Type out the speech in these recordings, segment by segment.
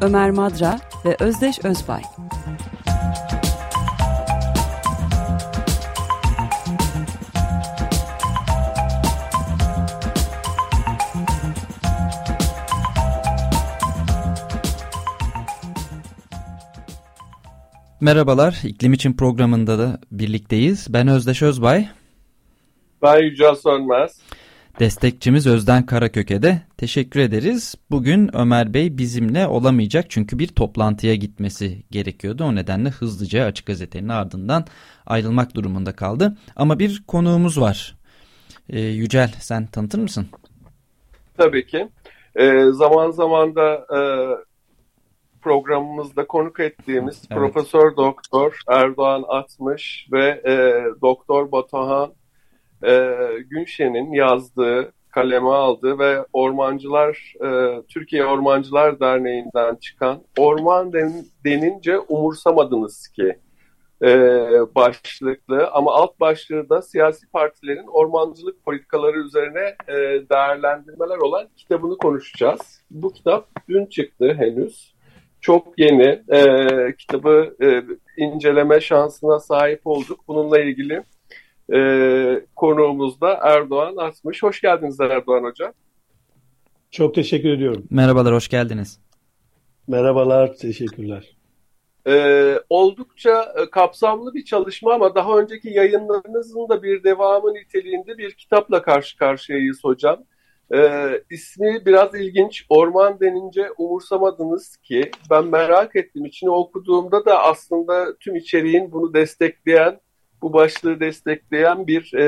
Ömer Madra ve Özdeş Özbay. Merhabalar, İklim için programında da birlikteyiz. Ben Özdeş Özbay. Ben Yücel Sönmez. Destekçimiz Özden Karaköke de teşekkür ederiz. Bugün Ömer Bey bizimle olamayacak çünkü bir toplantıya gitmesi gerekiyordu. O nedenle hızlıca Açık Gazete'nin ardından ayrılmak durumunda kaldı. Ama bir konuğumuz var. Ee, Yücel sen tanıtır mısın? Tabii ki. Ee, zaman zaman da e, programımızda konuk ettiğimiz evet. Profesör Doktor Erdoğan Atmış ve e, Doktor Batuhan e, Günşen'in yazdığı, kaleme aldığı ve Ormancılar, e, Türkiye Ormancılar Derneği'nden çıkan Orman den, denince umursamadınız ki e, başlıklı ama alt başlığı da siyasi partilerin ormancılık politikaları üzerine e, değerlendirmeler olan kitabını konuşacağız. Bu kitap dün çıktı henüz. Çok yeni. E, kitabı e, inceleme şansına sahip olduk. Bununla ilgili e, konuğumuz da Erdoğan Asmış. Hoş geldiniz Erdoğan Hocam. Çok teşekkür ediyorum. Merhabalar, hoş geldiniz. Merhabalar, teşekkürler. Ee, oldukça kapsamlı bir çalışma ama daha önceki yayınlarınızın da bir devamı niteliğinde bir kitapla karşı karşıyayız hocam. Ee, ismi biraz ilginç. Orman denince umursamadınız ki ben merak ettim. İçini okuduğumda da aslında tüm içeriğin bunu destekleyen bu başlığı destekleyen bir e,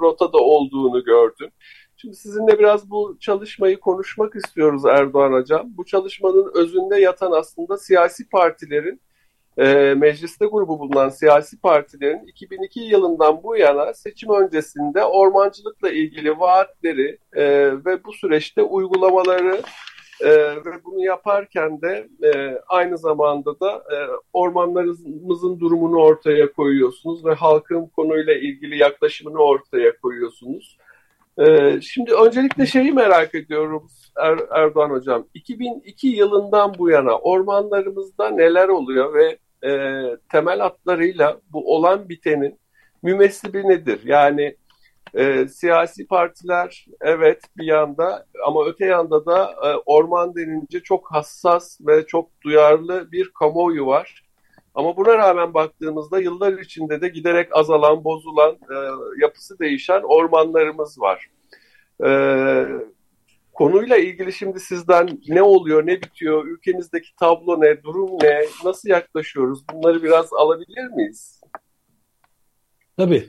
rotada olduğunu gördüm. Şimdi sizinle biraz bu çalışmayı konuşmak istiyoruz Erdoğan Hocam. Bu çalışmanın özünde yatan aslında siyasi partilerin, e, mecliste grubu bulunan siyasi partilerin 2002 yılından bu yana seçim öncesinde ormancılıkla ilgili vaatleri e, ve bu süreçte uygulamaları e, ve bunu yaparken de e, aynı zamanda da e, ormanlarımızın durumunu ortaya koyuyorsunuz ve halkın konuyla ilgili yaklaşımını ortaya koyuyorsunuz. E, şimdi öncelikle şeyi merak ediyorum er, Erdoğan Hocam. 2002 yılından bu yana ormanlarımızda neler oluyor ve e, temel hatlarıyla bu olan bitenin mümessibi nedir? Yani e, siyasi partiler evet bir yanda ama öte yanda da e, orman denince çok hassas ve çok duyarlı bir kamuoyu var. Ama buna rağmen baktığımızda yıllar içinde de giderek azalan, bozulan, e, yapısı değişen ormanlarımız var. E, konuyla ilgili şimdi sizden ne oluyor, ne bitiyor, ülkemizdeki tablo ne, durum ne, nasıl yaklaşıyoruz bunları biraz alabilir miyiz? Tabii.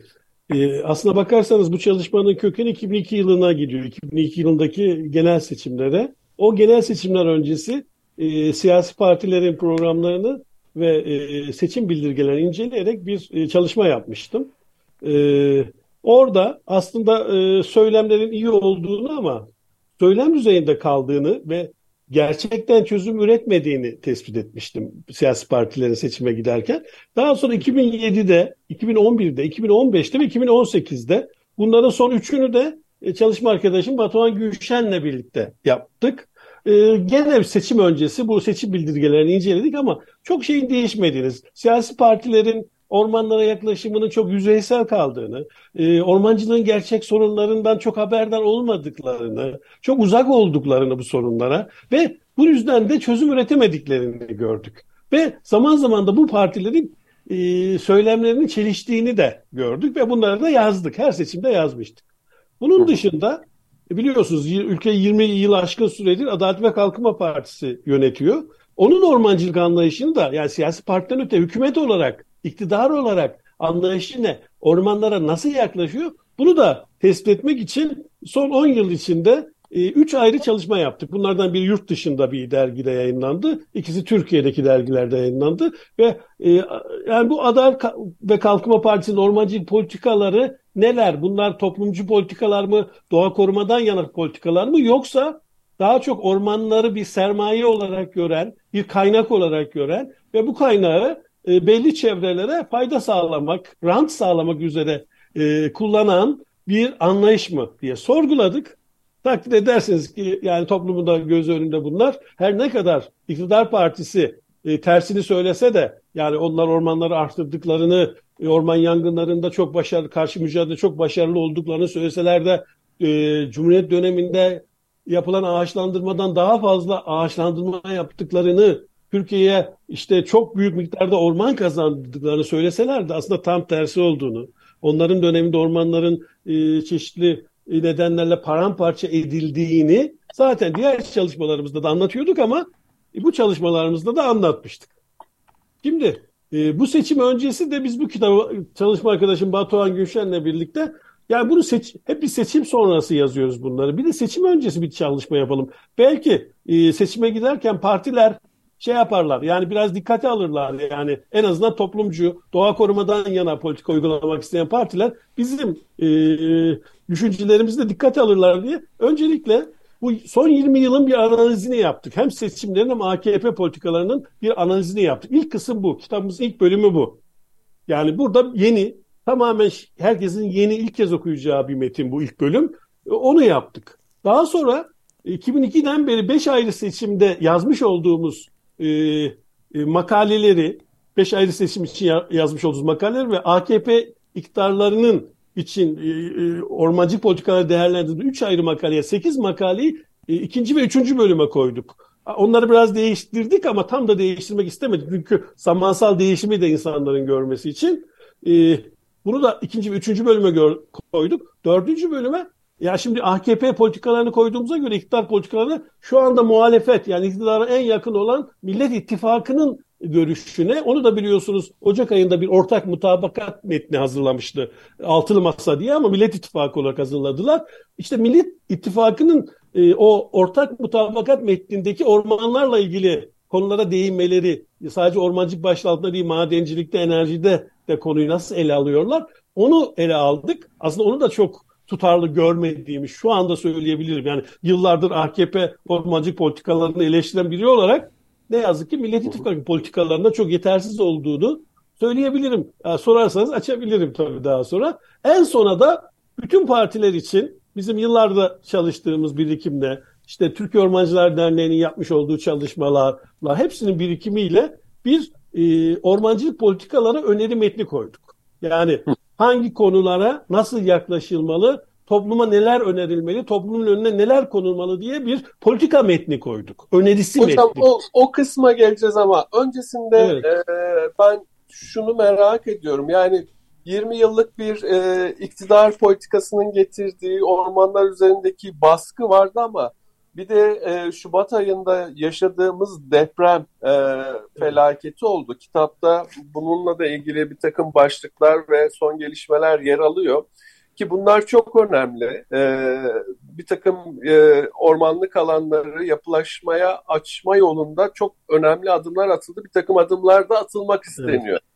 Ee, aslına bakarsanız bu çalışmanın kökeni 2002 yılına gidiyor. 2002 yılındaki genel seçimlere. O genel seçimler öncesi e, siyasi partilerin programlarını ve e, seçim bildirgelerini inceleyerek bir e, çalışma yapmıştım. E, orada aslında e, söylemlerin iyi olduğunu ama söylem düzeyinde kaldığını ve gerçekten çözüm üretmediğini tespit etmiştim siyasi partilerin seçime giderken. Daha sonra 2007'de, 2011'de, 2015'te ve 2018'de bunların son üçünü de e, çalışma arkadaşım Batuhan Gülşen'le birlikte yaptık. Ee, gene seçim öncesi bu seçim bildirgelerini inceledik ama çok şeyin değişmediğini, siyasi partilerin ormanlara yaklaşımının çok yüzeysel kaldığını, e, ormancılığın gerçek sorunlarından çok haberdar olmadıklarını, çok uzak olduklarını bu sorunlara ve bu yüzden de çözüm üretemediklerini gördük. Ve zaman zaman da bu partilerin e, söylemlerinin çeliştiğini de gördük ve bunları da yazdık. Her seçimde yazmıştık. Bunun dışında e, biliyorsunuz ülkeyi 20 yıl aşkın süredir Adalet ve Kalkınma Partisi yönetiyor. Onun ormancılık anlayışını da yani siyasi partiden öte hükümet olarak iktidar olarak anlayışı ne? Ormanlara nasıl yaklaşıyor? Bunu da tespit etmek için son 10 yıl içinde e, üç ayrı çalışma yaptık. Bunlardan biri yurt dışında bir dergide yayınlandı. İkisi Türkiye'deki dergilerde yayınlandı. Ve e, yani bu Adalet ve Kalkınma Partisi'nin ormancılık politikaları neler? Bunlar toplumcu politikalar mı? Doğa korumadan yana politikalar mı? Yoksa daha çok ormanları bir sermaye olarak gören, bir kaynak olarak gören ve bu kaynağı e, belli çevrelere fayda sağlamak, rant sağlamak üzere e, kullanan bir anlayış mı diye sorguladık. Takdir edersiniz ki yani toplumunda göz önünde bunlar. Her ne kadar iktidar partisi e, tersini söylese de yani onlar ormanları arttırdıklarını, e, orman yangınlarında çok başarılı, karşı mücadele çok başarılı olduklarını söyleseler de e, Cumhuriyet döneminde yapılan ağaçlandırmadan daha fazla ağaçlandırma yaptıklarını Türkiye'ye işte çok büyük miktarda orman kazandıklarını söyleseler de aslında tam tersi olduğunu, onların döneminde ormanların e, çeşitli nedenlerle paramparça edildiğini zaten diğer çalışmalarımızda da anlatıyorduk ama e, bu çalışmalarımızda da anlatmıştık. Şimdi e, bu seçim öncesi de biz bu kitabı çalışma arkadaşım Batuhan Gülşen'le birlikte yani bunu seç, hep bir seçim sonrası yazıyoruz bunları. Bir de seçim öncesi bir çalışma yapalım. Belki e, seçime giderken partiler şey yaparlar. Yani biraz dikkate alırlar. Yani en azından toplumcu, doğa korumadan yana politika uygulamak isteyen partiler bizim e, düşüncelerimizi de dikkate alırlar diye öncelikle bu son 20 yılın bir analizini yaptık. Hem seçimlerin hem AKP politikalarının bir analizini yaptık. İlk kısım bu. Kitabımızın ilk bölümü bu. Yani burada yeni, tamamen herkesin yeni ilk kez okuyacağı bir metin bu ilk bölüm. Onu yaptık. Daha sonra 2002'den beri 5 ayrı seçimde yazmış olduğumuz e, e, makaleleri, 5 ayrı seçim için ya, yazmış olduğumuz makaleler ve AKP iktidarlarının için e, e, ormancı politikaları değerlendirdiği 3 ayrı makaleye 8 makaleyi e, ikinci ve üçüncü bölüme koyduk. Onları biraz değiştirdik ama tam da değiştirmek istemedik. Çünkü zamansal değişimi de insanların görmesi için. E, bunu da ikinci ve üçüncü bölüme gör, koyduk. Dördüncü bölüme ya şimdi AKP politikalarını koyduğumuza göre iktidar politikalarını şu anda muhalefet yani iktidara en yakın olan Millet İttifakı'nın görüşüne. Onu da biliyorsunuz Ocak ayında bir ortak mutabakat metni hazırlamıştı. Altılı Masa diye ama Millet İttifakı olarak hazırladılar. İşte Millet İttifakı'nın e, o ortak mutabakat metnindeki ormanlarla ilgili konulara değinmeleri, sadece ormancılık başlığı altında değil madencilikte, enerjide de konuyu nasıl ele alıyorlar. Onu ele aldık. Aslında onu da çok tutarlı görmediğimi şu anda söyleyebilirim. Yani yıllardır AKP ormancılık politikalarını eleştiren biri olarak ne yazık ki Millet İttifakı politikalarında çok yetersiz olduğunu söyleyebilirim. Yani sorarsanız açabilirim tabii daha sonra. En sona da bütün partiler için bizim yıllarda çalıştığımız birikimle işte Türkiye Ormancılar Derneği'nin yapmış olduğu çalışmalarla hepsinin birikimiyle bir e, ormancılık politikaları öneri metni koyduk. Yani hangi konulara nasıl yaklaşılmalı, topluma neler önerilmeli, toplumun önüne neler konulmalı diye bir politika metni koyduk. Önerisi Hocam, metni. O, o kısma geleceğiz ama öncesinde evet. e, ben şunu merak ediyorum. Yani 20 yıllık bir e, iktidar politikasının getirdiği ormanlar üzerindeki baskı vardı ama bir de e, Şubat ayında yaşadığımız deprem e, felaketi oldu. Kitapta bununla da ilgili bir takım başlıklar ve son gelişmeler yer alıyor. Ki bunlar çok önemli. Ee, bir takım e, ormanlık alanları yapılaşmaya açma yolunda çok önemli adımlar atıldı. Bir takım adımlar da atılmak isteniyor. Evet.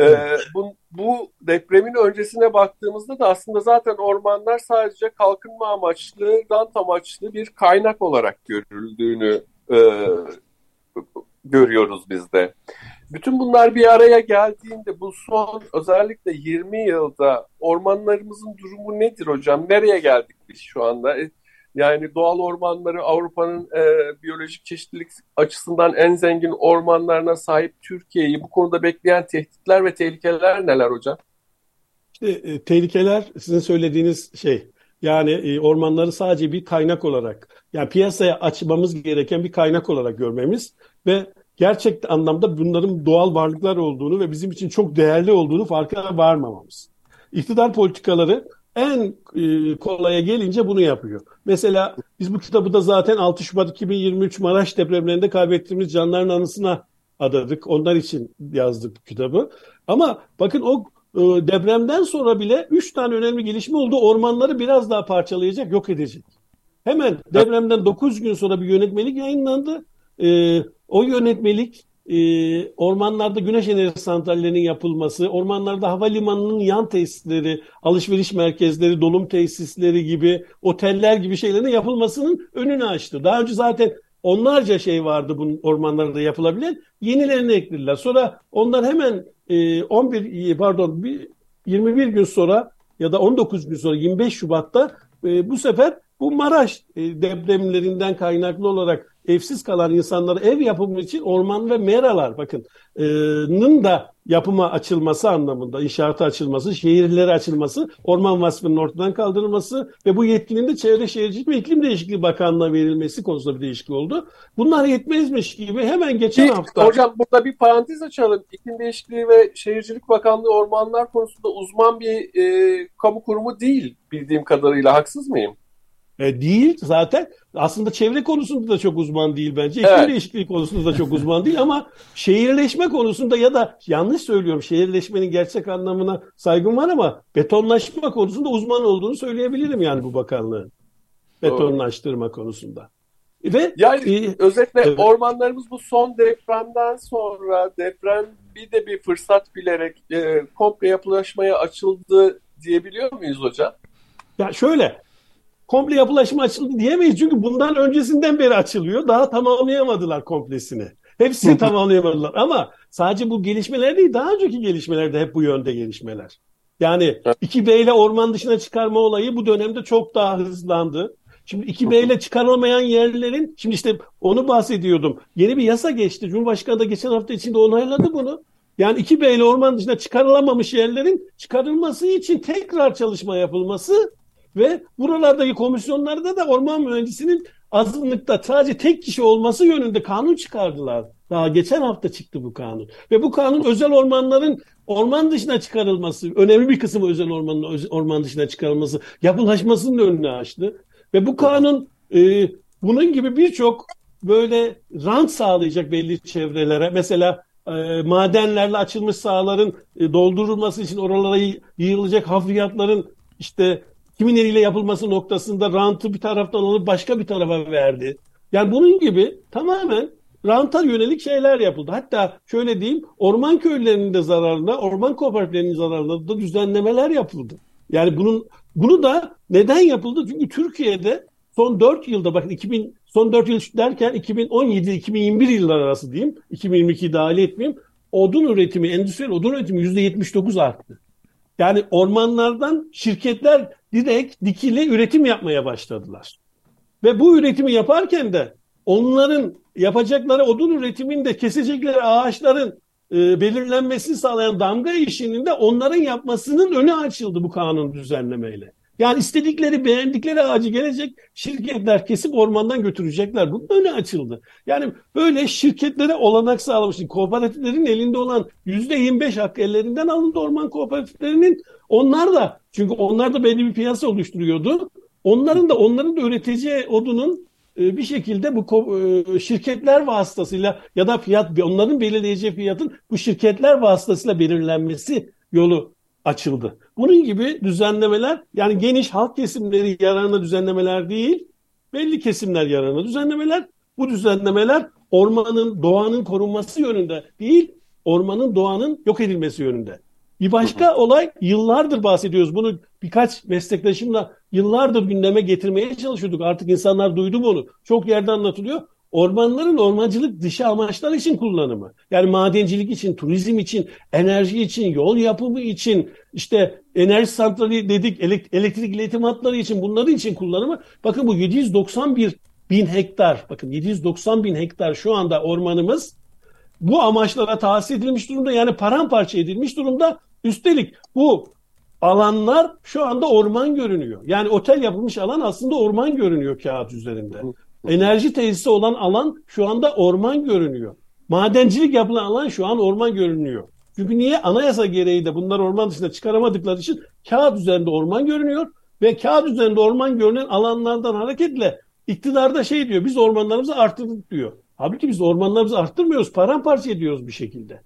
Ee, bu, bu depremin öncesine baktığımızda da aslında zaten ormanlar sadece kalkınma amaçlı, rant amaçlı bir kaynak olarak görüldüğünü e, görüyoruz biz de. Bütün bunlar bir araya geldiğinde bu son özellikle 20 yılda ormanlarımızın durumu nedir hocam? Nereye geldik biz şu anda? E, yani doğal ormanları Avrupa'nın e, biyolojik çeşitlilik açısından en zengin ormanlarına sahip Türkiye'yi bu konuda bekleyen tehditler ve tehlikeler neler hocam? İşte e, tehlikeler sizin söylediğiniz şey. Yani e, ormanları sadece bir kaynak olarak, yani piyasaya açmamız gereken bir kaynak olarak görmemiz ve gerçek anlamda bunların doğal varlıklar olduğunu ve bizim için çok değerli olduğunu farkına varmamamız. İktidar politikaları en e, kolaya gelince bunu yapıyor. Mesela biz bu kitabı da zaten 6 Şubat 2023 Maraş depremlerinde kaybettiğimiz canların anısına adadık. Onlar için yazdık bu kitabı. Ama bakın o e, depremden sonra bile 3 tane önemli gelişme oldu. Ormanları biraz daha parçalayacak, yok edecek. Hemen depremden 9 gün sonra bir yönetmelik yayınlandı. E, o yönetmelik e, ormanlarda güneş enerji santrallerinin yapılması, ormanlarda havalimanının yan tesisleri, alışveriş merkezleri, dolum tesisleri gibi, oteller gibi şeylerin yapılmasının önünü açtı. Daha önce zaten onlarca şey vardı bunun ormanlarda yapılabilen. Yenilerini eklediler. Sonra onlar hemen e, 11 pardon 21 gün sonra ya da 19 gün sonra 25 Şubat'ta e, bu sefer bu Maraş e, depremlerinden kaynaklı olarak evsiz kalan insanlara ev yapımı için orman ve meralar bakın nın da yapıma açılması anlamında inşaatı açılması, şehirleri açılması, orman vasfının ortadan kaldırılması ve bu yetkinin de Çevre Şehircilik ve İklim Değişikliği Bakanlığı'na verilmesi konusunda bir değişiklik oldu. Bunlar yetmezmiş gibi hemen geçen bir, hafta... Hocam burada bir parantez açalım. İklim Değişikliği ve Şehircilik Bakanlığı ormanlar konusunda uzman bir e, kamu kurumu değil bildiğim kadarıyla. Haksız mıyım? E, değil zaten. Aslında çevre konusunda da çok uzman değil bence. İklim evet. değişikliği konusunda da çok uzman değil ama şehirleşme konusunda ya da yanlış söylüyorum şehirleşmenin gerçek anlamına saygım var ama betonlaşma konusunda uzman olduğunu söyleyebilirim yani bu bakanlığın. Betonlaştırma konusunda. Ve yani e, özetle evet. ormanlarımız bu son depremden sonra deprem bir de bir fırsat bilerek e, komple yapılaşmaya açıldı diyebiliyor muyuz hocam? Ya şöyle komple yapılaşma açıldı diyemeyiz. Çünkü bundan öncesinden beri açılıyor. Daha tamamlayamadılar komplesini. Hepsini tamamlayamadılar. Ama sadece bu gelişmeler değil, daha önceki gelişmeler de hep bu yönde gelişmeler. Yani 2B ile orman dışına çıkarma olayı bu dönemde çok daha hızlandı. Şimdi 2B ile çıkarılmayan yerlerin, şimdi işte onu bahsediyordum. Yeni bir yasa geçti. Cumhurbaşkanı da geçen hafta içinde onayladı bunu. Yani 2B ile orman dışına çıkarılamamış yerlerin çıkarılması için tekrar çalışma yapılması ve buralardaki komisyonlarda da orman mühendisinin azınlıkta sadece tek kişi olması yönünde kanun çıkardılar. Daha geçen hafta çıktı bu kanun. Ve bu kanun özel ormanların orman dışına çıkarılması, önemli bir kısmı özel ormanın orman dışına çıkarılması, yapılaşmasının önünü açtı. Ve bu kanun e, bunun gibi birçok böyle rant sağlayacak belli çevrelere. Mesela e, madenlerle açılmış sahaların e, doldurulması için oralara yığılacak hafriyatların işte kimin eliyle yapılması noktasında rantı bir taraftan alıp başka bir tarafa verdi. Yani bunun gibi tamamen ranta yönelik şeyler yapıldı. Hatta şöyle diyeyim orman köylerinin de zararına, orman kooperatiflerinin zararına da düzenlemeler yapıldı. Yani bunun bunu da neden yapıldı? Çünkü Türkiye'de son 4 yılda bakın 2000 son 4 yıl derken 2017-2021 yıllar arası diyeyim. 2022 dahil etmeyeyim. Odun üretimi, endüstriyel odun üretimi %79 arttı. Yani ormanlardan şirketler direkt dikili üretim yapmaya başladılar. Ve bu üretimi yaparken de onların yapacakları odun üretiminde kesecekleri ağaçların e, belirlenmesini sağlayan damga işinin de onların yapmasının önü açıldı bu kanun düzenlemeyle. Yani istedikleri, beğendikleri ağacı gelecek şirketler kesip ormandan götürecekler. Bunun önü açıldı. Yani böyle şirketlere olanak sağlamıştı. Kooperatiflerin elinde olan %25 hak ellerinden alındı orman kooperatiflerinin. Onlar da çünkü onlar da belli bir piyasa oluşturuyordu. Onların da onların da üreteceği odunun e, bir şekilde bu e, şirketler vasıtasıyla ya da fiyat onların belirleyeceği fiyatın bu şirketler vasıtasıyla belirlenmesi yolu açıldı. Bunun gibi düzenlemeler yani geniş halk kesimleri yararına düzenlemeler değil, belli kesimler yararına düzenlemeler. Bu düzenlemeler ormanın, doğanın korunması yönünde değil, ormanın, doğanın yok edilmesi yönünde. Bir başka olay yıllardır bahsediyoruz. Bunu birkaç meslektaşımla yıllardır gündeme getirmeye çalışıyorduk. Artık insanlar duydu bunu. Çok yerde anlatılıyor. Ormanların ormancılık dışı amaçlar için kullanımı. Yani madencilik için, turizm için, enerji için, yol yapımı için, işte enerji santrali dedik, elektrik iletim hatları için, bunların için kullanımı. Bakın bu 791 bin hektar, bakın 790 bin hektar şu anda ormanımız bu amaçlara tahsis edilmiş durumda. Yani paramparça edilmiş durumda. Üstelik bu alanlar şu anda orman görünüyor. Yani otel yapılmış alan aslında orman görünüyor kağıt üzerinde. Enerji tesisi olan alan şu anda orman görünüyor. Madencilik yapılan alan şu an orman görünüyor. Çünkü niye? Anayasa gereği de bunlar orman dışında çıkaramadıkları için kağıt üzerinde orman görünüyor ve kağıt üzerinde orman görünen alanlardan hareketle iktidarda şey diyor biz ormanlarımızı arttırdık diyor. Halbuki biz ormanlarımızı arttırmıyoruz paramparça ediyoruz bir şekilde.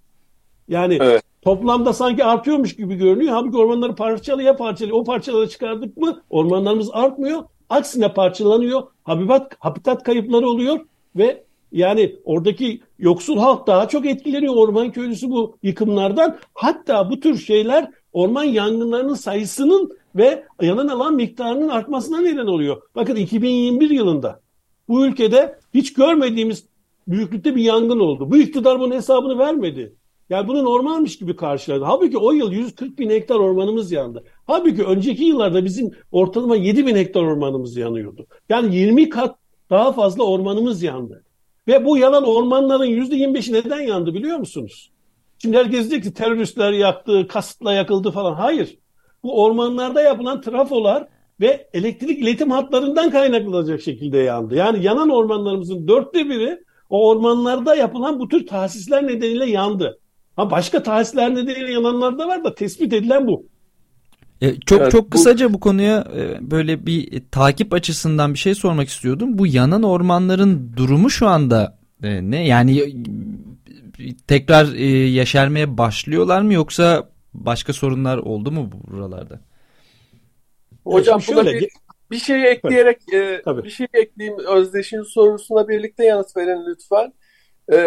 Yani evet. toplamda sanki artıyormuş gibi görünüyor. Halbuki ormanları parçalıya parçalıya o parçaları çıkardık mı ormanlarımız artmıyor Aksine parçalanıyor, habitat, habitat kayıpları oluyor ve yani oradaki yoksul halk daha çok etkileniyor orman köylüsü bu yıkımlardan. Hatta bu tür şeyler orman yangınlarının sayısının ve yanan alan miktarının artmasına neden oluyor. Bakın 2021 yılında bu ülkede hiç görmediğimiz büyüklükte bir yangın oldu. Bu iktidar bunun hesabını vermedi. Yani bunu normalmiş gibi karşıladı. Halbuki o yıl 140 bin hektar ormanımız yandı. Halbuki önceki yıllarda bizim ortalama 7 bin hektar ormanımız yanıyordu. Yani 20 kat daha fazla ormanımız yandı. Ve bu yalan ormanların %25'i neden yandı biliyor musunuz? Şimdi herkes diyecek ki teröristler yaktı, kasıtla yakıldı falan. Hayır. Bu ormanlarda yapılan trafolar ve elektrik iletim hatlarından kaynaklanacak şekilde yandı. Yani yanan ormanlarımızın dörtte biri o ormanlarda yapılan bu tür tahsisler nedeniyle yandı. Ha başka tahsisler nedeniyle yananlar da var da tespit edilen bu. E, çok evet, çok kısaca bu, bu konuya e, böyle bir e, takip açısından bir şey sormak istiyordum. Bu yanan ormanların durumu şu anda e, ne? Yani e, tekrar e, yaşarmaya başlıyorlar mı yoksa başka sorunlar oldu mu buralarda? Hocam şöyle bir, bir şey ekleyerek e, bir şey ekleyeyim Özdeş'in sorusuna birlikte yanıt verin lütfen. E,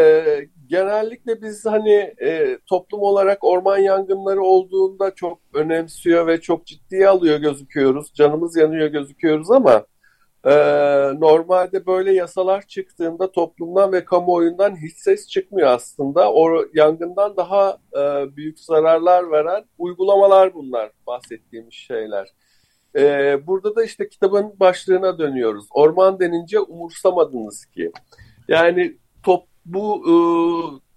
genellikle biz hani e, toplum olarak orman yangınları olduğunda çok önemsiyor ve çok ciddiye alıyor gözüküyoruz. Canımız yanıyor gözüküyoruz ama e, normalde böyle yasalar çıktığında toplumdan ve kamuoyundan hiç ses çıkmıyor aslında. O yangından daha e, büyük zararlar veren uygulamalar bunlar bahsettiğimiz şeyler. E, burada da işte kitabın başlığına dönüyoruz. Orman denince umursamadınız ki. Yani bu e,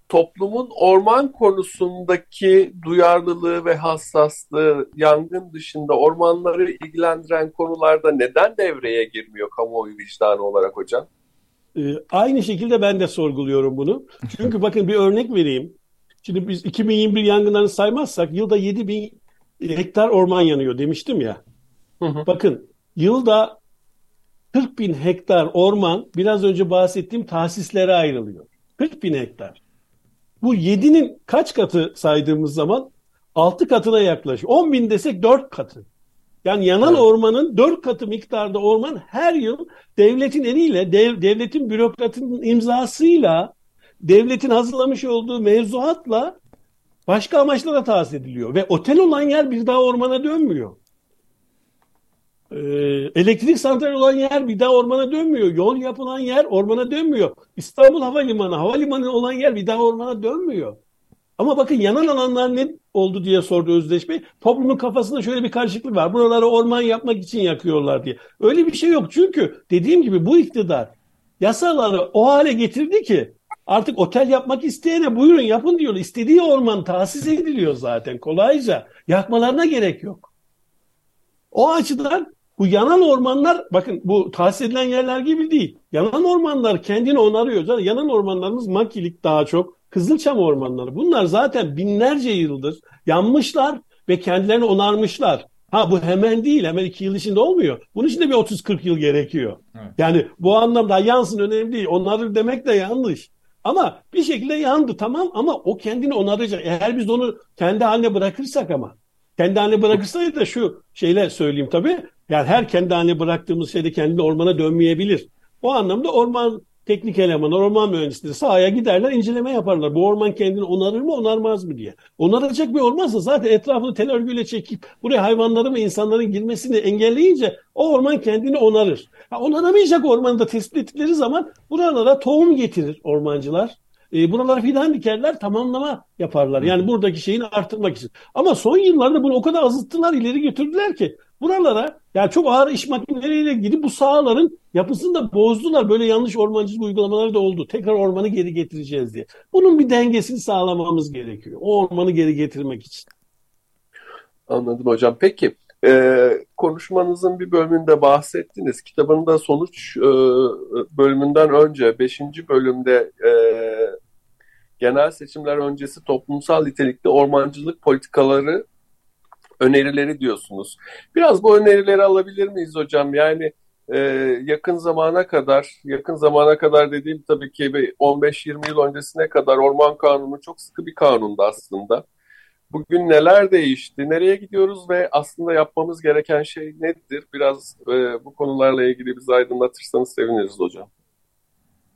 toplumun orman konusundaki duyarlılığı ve hassaslığı yangın dışında ormanları ilgilendiren konularda neden devreye girmiyor kamuoyu vicdanı olarak hocam? Ee, aynı şekilde ben de sorguluyorum bunu. Çünkü bakın bir örnek vereyim. Şimdi biz 2021 yangınlarını saymazsak yılda 7 bin hektar orman yanıyor demiştim ya. Hı hı. Bakın yılda 40 bin hektar orman biraz önce bahsettiğim tahsislere ayrılıyor. 40 bin hektar. Bu 7'nin kaç katı saydığımız zaman 6 katına yaklaşıyor. 10 bin desek 4 katı. Yani yanan evet. ormanın 4 katı miktarda orman her yıl devletin eliyle, dev, devletin bürokratının imzasıyla, devletin hazırlamış olduğu mevzuatla başka amaçlara tahsis ediliyor. Ve otel olan yer bir daha ormana dönmüyor. Ee, elektrik santrali olan yer bir daha ormana dönmüyor. Yol yapılan yer ormana dönmüyor. İstanbul Havalimanı, havalimanı olan yer bir daha ormana dönmüyor. Ama bakın yanan alanlar ne oldu diye sordu Özdeş Bey. Toplumun kafasında şöyle bir karışıklık var. Buraları orman yapmak için yakıyorlar diye. Öyle bir şey yok. Çünkü dediğim gibi bu iktidar yasaları o hale getirdi ki artık otel yapmak isteyene buyurun yapın diyor. İstediği orman tahsis ediliyor zaten kolayca. Yakmalarına gerek yok. O açıdan bu yanan ormanlar bakın bu tahsis edilen yerler gibi değil. Yanan ormanlar kendini onarıyor. Zaten yanan ormanlarımız makilik daha çok. Kızılçam ormanları. Bunlar zaten binlerce yıldır yanmışlar ve kendilerini onarmışlar. Ha bu hemen değil. Hemen iki yıl içinde olmuyor. Bunun için de bir 30-40 yıl gerekiyor. Evet. Yani bu anlamda yansın önemli değil. Onarır demek de yanlış. Ama bir şekilde yandı tamam ama o kendini onaracak. Eğer biz onu kendi haline bırakırsak ama kendi haline bırakırsaydı da şu şeyle söyleyeyim tabii. Yani her kendi haline bıraktığımız şeyde kendini ormana dönmeyebilir. O anlamda orman teknik elemanlar, orman mühendisleri sahaya giderler, inceleme yaparlar. Bu orman kendini onarır mı, onarmaz mı diye. Onaracak bir ormansa zaten etrafını tel örgüyle çekip buraya hayvanların ve insanların girmesini engelleyince o orman kendini onarır. Ha, onaramayacak ormanı da tespit ettikleri zaman buralara tohum getirir ormancılar. E, buralara fidan dikerler, tamamlama yaparlar. Yani buradaki şeyini arttırmak için. Ama son yıllarda bunu o kadar azıttılar, ileri götürdüler ki buralara yani çok ağır iş makineleriyle gidip bu sahaların yapısını da bozdular. Böyle yanlış ormancılık uygulamaları da oldu. Tekrar ormanı geri getireceğiz diye. Bunun bir dengesini sağlamamız gerekiyor. O ormanı geri getirmek için. Anladım hocam. Peki e, konuşmanızın bir bölümünde bahsettiniz. Kitabın da sonuç e, bölümünden önce 5. bölümde e, genel seçimler öncesi toplumsal nitelikli ormancılık politikaları önerileri diyorsunuz. Biraz bu önerileri alabilir miyiz hocam? Yani e, yakın zamana kadar, yakın zamana kadar dediğim tabii ki 15-20 yıl öncesine kadar Orman Kanunu çok sıkı bir kanundu aslında. Bugün neler değişti, nereye gidiyoruz ve aslında yapmamız gereken şey nedir? Biraz e, bu konularla ilgili bizi aydınlatırsanız seviniriz hocam.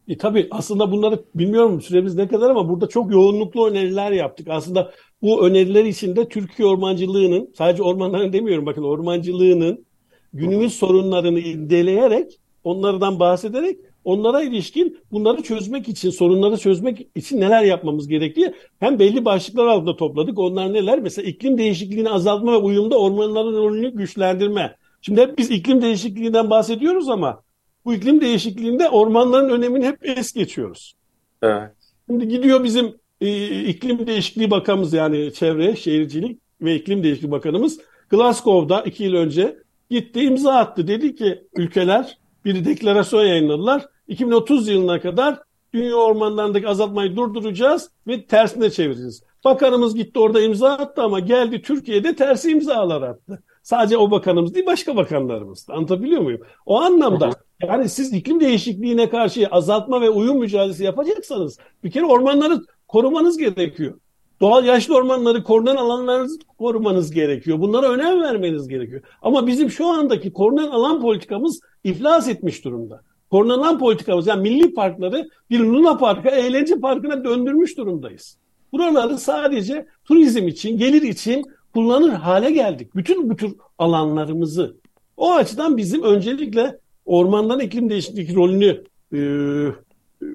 E, tabii aslında bunları bilmiyorum süremiz ne kadar ama burada çok yoğunluklu öneriler yaptık. Aslında bu öneriler içinde Türkiye ormancılığının, sadece ormanların demiyorum bakın ormancılığının günümüz sorunlarını irdeleyerek, onlardan bahsederek onlara ilişkin bunları çözmek için, sorunları çözmek için neler yapmamız gerektiği hem belli başlıklar altında topladık. Onlar neler? Mesela iklim değişikliğini azaltma ve uyumda ormanların rolünü güçlendirme. Şimdi hep biz iklim değişikliğinden bahsediyoruz ama bu iklim değişikliğinde ormanların önemini hep es geçiyoruz. Evet. Şimdi gidiyor bizim e, iklim değişikliği bakanımız yani çevre, şehircilik ve iklim değişikliği bakanımız Glasgow'da iki yıl önce gitti imza attı. Dedi ki ülkeler bir deklarasyon yayınladılar. 2030 yılına kadar dünya ormanlarındaki azaltmayı durduracağız ve tersine çevireceğiz. Bakanımız gitti orada imza attı ama geldi Türkiye'de tersi imzalar attı. Sadece o bakanımız değil başka bakanlarımız. Anlatabiliyor muyum? O anlamda yani siz iklim değişikliğine karşı azaltma ve uyum mücadelesi yapacaksanız bir kere ormanları korumanız gerekiyor. Doğal yaşlı ormanları korunan alanlarınızı korumanız gerekiyor. Bunlara önem vermeniz gerekiyor. Ama bizim şu andaki korunan alan politikamız iflas etmiş durumda. Korunan alan politikamız yani milli parkları bir Luna Park'a, eğlence parkına döndürmüş durumdayız. Buraları sadece turizm için, gelir için kullanır hale geldik. Bütün bu tür alanlarımızı. O açıdan bizim öncelikle ormandan iklim değişikliği rolünü e,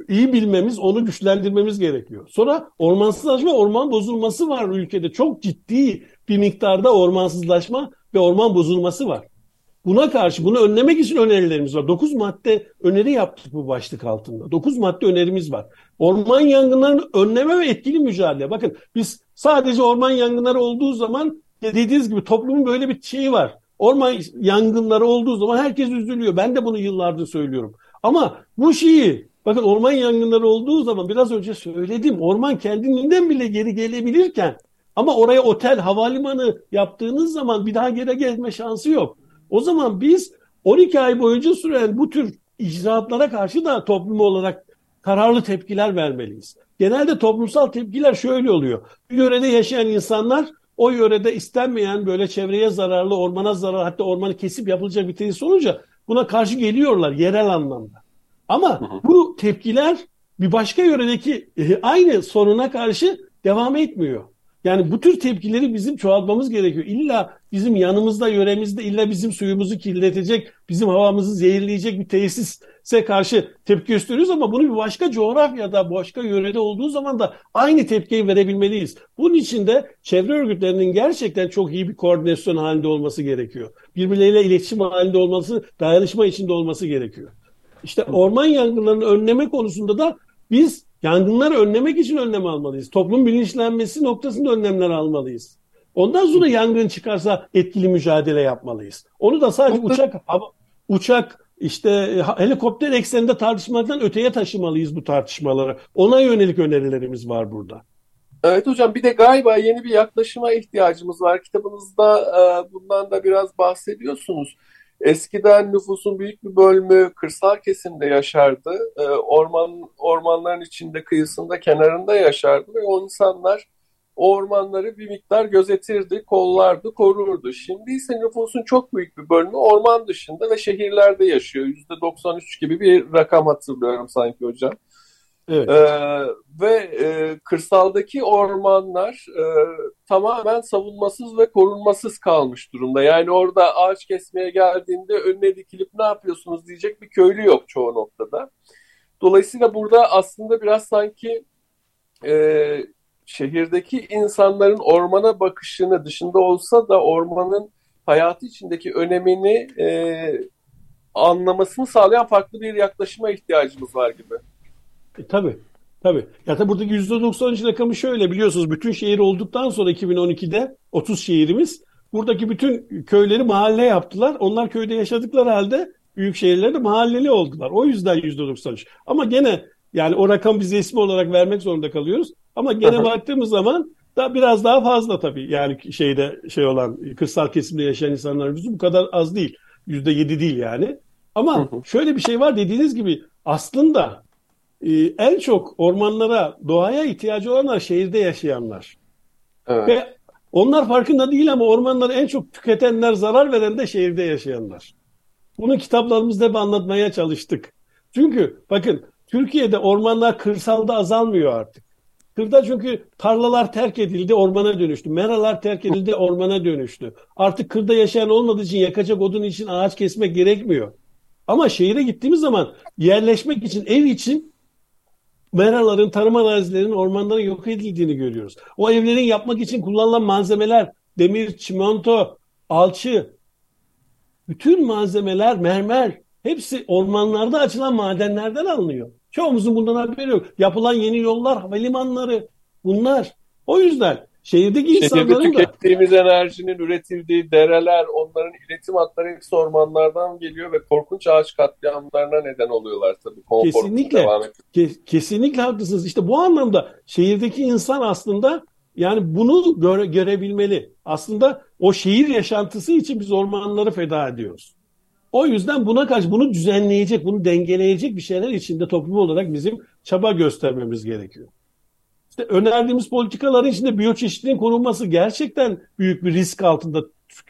iyi bilmemiz, onu güçlendirmemiz gerekiyor. Sonra ormansızlaşma, orman bozulması var ülkede. Çok ciddi bir miktarda ormansızlaşma ve orman bozulması var. Buna karşı, bunu önlemek için önerilerimiz var. 9 madde öneri yaptık bu başlık altında. 9 madde önerimiz var. Orman yangınlarının önleme ve etkili mücadele. Bakın biz sadece orman yangınları olduğu zaman dediğiniz gibi toplumun böyle bir şeyi var. Orman yangınları olduğu zaman herkes üzülüyor. Ben de bunu yıllardır söylüyorum. Ama bu şeyi bakın orman yangınları olduğu zaman biraz önce söyledim. Orman kendinden bile geri gelebilirken ama oraya otel, havalimanı yaptığınız zaman bir daha geri gelme şansı yok. O zaman biz 12 ay boyunca süren bu tür icraatlara karşı da toplum olarak kararlı tepkiler vermeliyiz. Genelde toplumsal tepkiler şöyle oluyor. Bir yörede yaşayan insanlar o yörede istenmeyen böyle çevreye zararlı, ormana zarar hatta ormanı kesip yapılacak bir tesis olunca buna karşı geliyorlar yerel anlamda. Ama bu tepkiler bir başka yöredeki e, aynı soruna karşı devam etmiyor. Yani bu tür tepkileri bizim çoğaltmamız gerekiyor. İlla bizim yanımızda, yöremizde illa bizim suyumuzu kirletecek, bizim havamızı zehirleyecek bir tesise karşı tepki gösteriyoruz ama bunu bir başka coğrafyada, başka yörede olduğu zaman da aynı tepkiyi verebilmeliyiz. Bunun için de çevre örgütlerinin gerçekten çok iyi bir koordinasyon halinde olması gerekiyor. Birbirleriyle iletişim halinde olması, dayanışma içinde olması gerekiyor. İşte orman yangınlarını önleme konusunda da biz Yangınları önlemek için önlem almalıyız. Toplum bilinçlenmesi noktasında önlemler almalıyız. Ondan sonra yangın çıkarsa etkili mücadele yapmalıyız. Onu da sadece uçak uçak işte helikopter ekseninde tartışmaktan öteye taşımalıyız bu tartışmaları. Ona yönelik önerilerimiz var burada. Evet hocam bir de galiba yeni bir yaklaşıma ihtiyacımız var. Kitabınızda e, bundan da biraz bahsediyorsunuz. Eskiden nüfusun büyük bir bölümü kırsal kesimde yaşardı. E, orman ormanların içinde, kıyısında, kenarında yaşardı ve o insanlar o ormanları bir miktar gözetirdi, kollardı, korurdu. Şimdi ise nüfusun çok büyük bir bölümü orman dışında ve şehirlerde yaşıyor. %93 gibi bir rakam hatırlıyorum sanki hocam. Evet. Ee, ve e, kırsaldaki ormanlar e, tamamen savunmasız ve korunmasız kalmış durumda. Yani orada ağaç kesmeye geldiğinde önüne dikilip ne yapıyorsunuz diyecek bir köylü yok çoğu noktada. Dolayısıyla burada aslında biraz sanki e, şehirdeki insanların ormana bakışını dışında olsa da ormanın hayatı içindeki önemini e, anlamasını sağlayan farklı bir yaklaşıma ihtiyacımız var gibi. E, tabii. Tabii. Ya tabii buradaki %93 rakamı şöyle biliyorsunuz bütün şehir olduktan sonra 2012'de 30 şehrimiz buradaki bütün köyleri mahalle yaptılar. Onlar köyde yaşadıkları halde büyük şehirlerde mahalleli oldular. O yüzden %93. Ama gene yani o rakam biz resmi olarak vermek zorunda kalıyoruz. Ama gene baktığımız zaman da biraz daha fazla tabii. Yani şeyde şey olan kırsal kesimde yaşayan insanların yüzü bu kadar az değil. %7 değil yani. Ama şöyle bir şey var dediğiniz gibi aslında ee, en çok ormanlara, doğaya ihtiyacı olanlar şehirde yaşayanlar. Evet. Ve Onlar farkında değil ama ormanları en çok tüketenler, zarar veren de şehirde yaşayanlar. Bunu kitaplarımızda hep anlatmaya çalıştık. Çünkü bakın Türkiye'de ormanlar kırsalda azalmıyor artık. Kırda çünkü tarlalar terk edildi, ormana dönüştü. Meralar terk edildi, ormana dönüştü. Artık kırda yaşayan olmadığı için yakacak odun için ağaç kesmek gerekmiyor. Ama şehire gittiğimiz zaman yerleşmek için, ev için meraların, tarım arazilerinin, ormanların yok edildiğini görüyoruz. O evlerin yapmak için kullanılan malzemeler, demir, çimento, alçı, bütün malzemeler, mermer, hepsi ormanlarda açılan madenlerden alınıyor. Çoğumuzun bundan haberi yok. Yapılan yeni yollar, havalimanları bunlar. O yüzden şehirdeki Şehirde insanların da... tükettiğimiz enerjinin üretildiği dereler, onların iletim hatları hepsi ormanlardan geliyor ve korkunç ağaç katliamlarına neden oluyorlar tabii. Kesinlikle. Ke- kesinlikle haklısınız. İşte bu anlamda şehirdeki insan aslında yani bunu göre, görebilmeli. Aslında o şehir yaşantısı için biz ormanları feda ediyoruz. O yüzden buna karşı bunu düzenleyecek, bunu dengeleyecek bir şeyler içinde toplum olarak bizim çaba göstermemiz gerekiyor. İşte önerdiğimiz politikaların içinde biyoçeşitliliğin korunması gerçekten büyük bir risk altında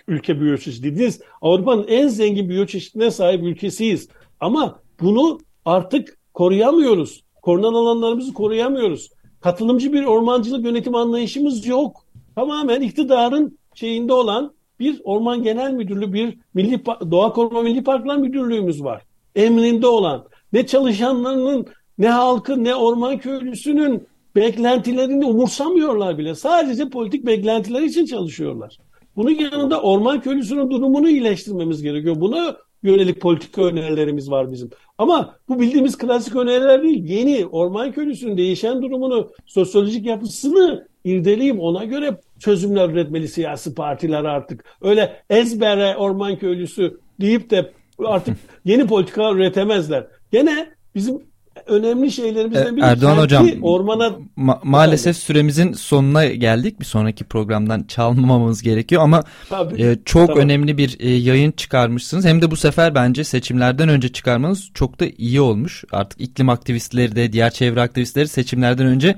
ülke biyoçeşitliliğiz. Avrupa'nın en zengin biyoçeşitliliğine sahip ülkesiyiz. Ama bunu artık koruyamıyoruz. Korunan alanlarımızı koruyamıyoruz. Katılımcı bir ormancılık yönetim anlayışımız yok. Tamamen iktidarın şeyinde olan bir Orman Genel Müdürlüğü, bir Milli Doğa Koruma Milli Parklar Müdürlüğümüz var. Emrinde olan ne çalışanlarının ne halkın ne orman köylüsünün beklentilerini umursamıyorlar bile. Sadece politik beklentiler için çalışıyorlar. Bunun yanında orman köylüsünün durumunu iyileştirmemiz gerekiyor. Buna yönelik politika önerilerimiz var bizim. Ama bu bildiğimiz klasik öneriler değil. Yeni orman köylüsünün değişen durumunu, sosyolojik yapısını irdeleyip ona göre çözümler üretmeli siyasi partiler artık. Öyle ezbere orman köylüsü deyip de artık yeni politikalar üretemezler. Gene bizim önemli şeylerimizden e, biri Erdoğan Hocam ormana ma maalesef yani. süremizin sonuna geldik. Bir sonraki programdan çalmamamız gerekiyor ama tabii, e, çok tamam. önemli bir e, yayın çıkarmışsınız. Hem de bu sefer bence seçimlerden önce çıkarmanız çok da iyi olmuş. Artık iklim aktivistleri de diğer çevre aktivistleri seçimlerden önce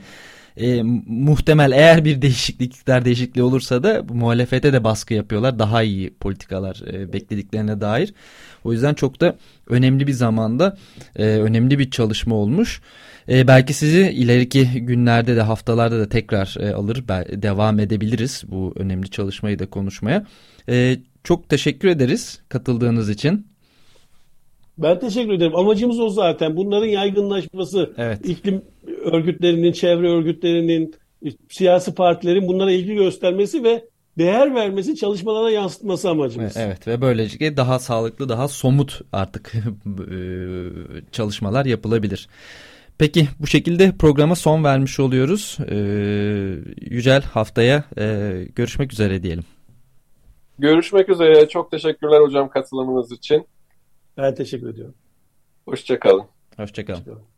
e, muhtemel eğer bir değişiklik iktidar değişikliği olursa da muhalefete de baskı yapıyorlar. Daha iyi politikalar e, beklediklerine dair. O yüzden çok da önemli bir zamanda e, önemli bir çalışma olmuş. E, belki sizi ileriki günlerde de haftalarda da tekrar e, alır devam edebiliriz bu önemli çalışmayı da konuşmaya. E, çok teşekkür ederiz katıldığınız için. Ben teşekkür ederim. Amacımız o zaten. Bunların yaygınlaşması, evet. iklim örgütlerinin, çevre örgütlerinin, siyasi partilerin bunlara ilgi göstermesi ve değer vermesi, çalışmalara yansıtması amacımız. Evet ve böylece daha sağlıklı, daha somut artık e, çalışmalar yapılabilir. Peki bu şekilde programa son vermiş oluyoruz. Ee, Yücel haftaya e, görüşmek üzere diyelim. Görüşmek üzere. Çok teşekkürler hocam katılımınız için. Ben teşekkür ediyorum. Hoşçakalın. Hoşçakalın. Hoşçakalın.